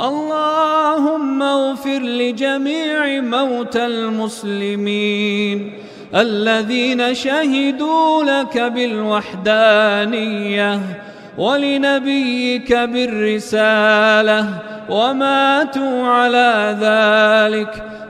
اللهم اغفر لجميع موتى المسلمين الذين شهدوا لك بالوحدانية ولنبيك بالرسالة وماتوا على ذلك